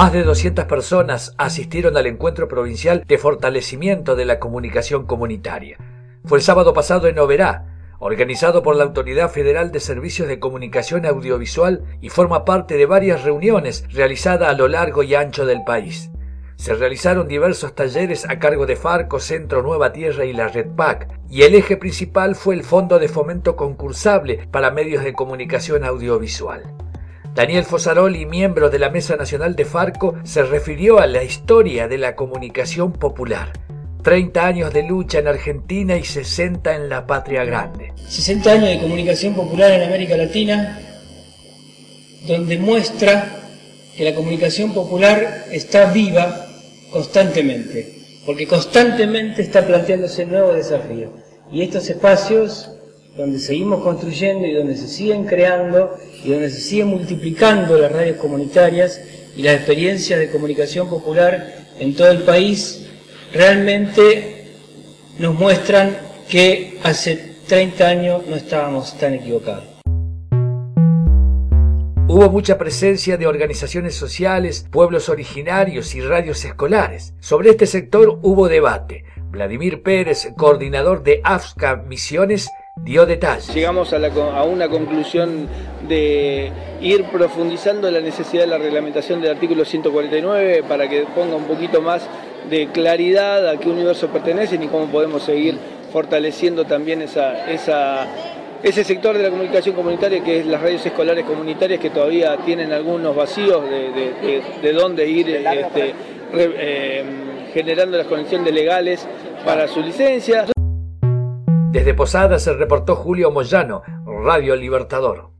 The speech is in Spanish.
Más de 200 personas asistieron al encuentro provincial de fortalecimiento de la comunicación comunitaria. Fue el sábado pasado en Oberá, organizado por la Autoridad Federal de Servicios de Comunicación Audiovisual y forma parte de varias reuniones realizadas a lo largo y ancho del país. Se realizaron diversos talleres a cargo de Farco, Centro Nueva Tierra y la Red PAC, y el eje principal fue el Fondo de Fomento Concursable para Medios de Comunicación Audiovisual. Daniel Fosaroli, miembro de la Mesa Nacional de Farco, se refirió a la historia de la comunicación popular. 30 años de lucha en Argentina y 60 en la patria grande. 60 años de comunicación popular en América Latina, donde muestra que la comunicación popular está viva constantemente, porque constantemente está planteándose nuevos desafíos. Y estos espacios donde seguimos construyendo y donde se siguen creando y donde se siguen multiplicando las radios comunitarias y las experiencias de comunicación popular en todo el país, realmente nos muestran que hace 30 años no estábamos tan equivocados. Hubo mucha presencia de organizaciones sociales, pueblos originarios y radios escolares. Sobre este sector hubo debate. Vladimir Pérez, coordinador de AFSCA Misiones, dio detalles. Llegamos a, una conclusión de ir profundizando la necesidad de la reglamentación del artículo 149 para que ponga un poquito más de claridad a qué universo pertenecen y cómo podemos seguir fortaleciendo también esa, esa ese sector de la comunicación comunitaria que es las radios escolares comunitarias que todavía tienen algunos vacíos de, dónde ir este, eh, generando las conexiones legales para su licencia. Desde Posada se reportó Julio Moyano, Radio Libertador.